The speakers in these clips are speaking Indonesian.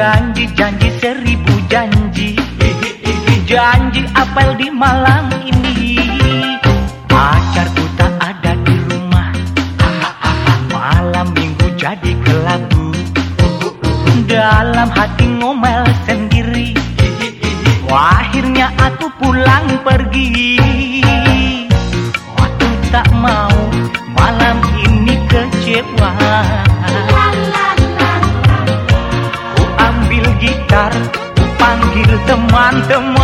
Janji, janji seribu janji. Janji apel di malam ini. Pacarku tak ada di rumah. Malam minggu jadi kelabu. Dalam hati ngomel sendiri. Akhirnya aku pulang pergi. Waktu tak mau malam ini kecewa. Panggil teman-temanku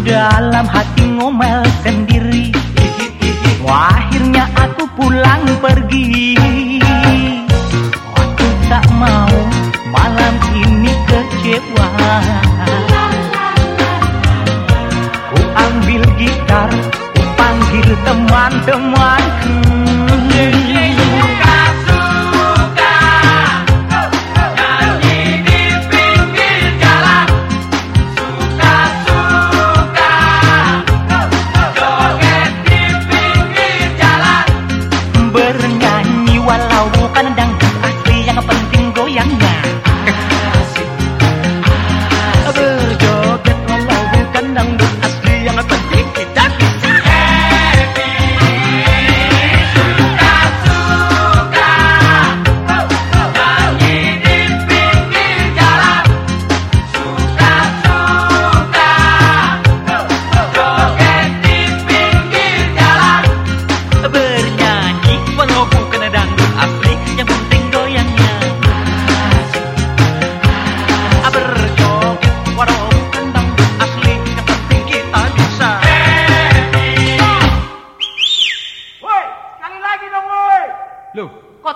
Dalam hati ngomel sendiri. Akhirnya aku pulang pergi. Aku tak mau malam ini kecewa. Ku ambil gitar Ku panggil teman-temanku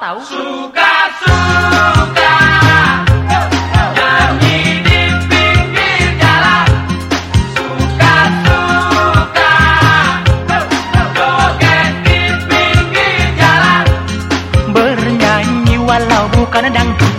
tahu? Suka-suka nyanyi di pinggir jalan. Suka-suka joget di pinggir jalan. Bernyanyi walau bukan dangdut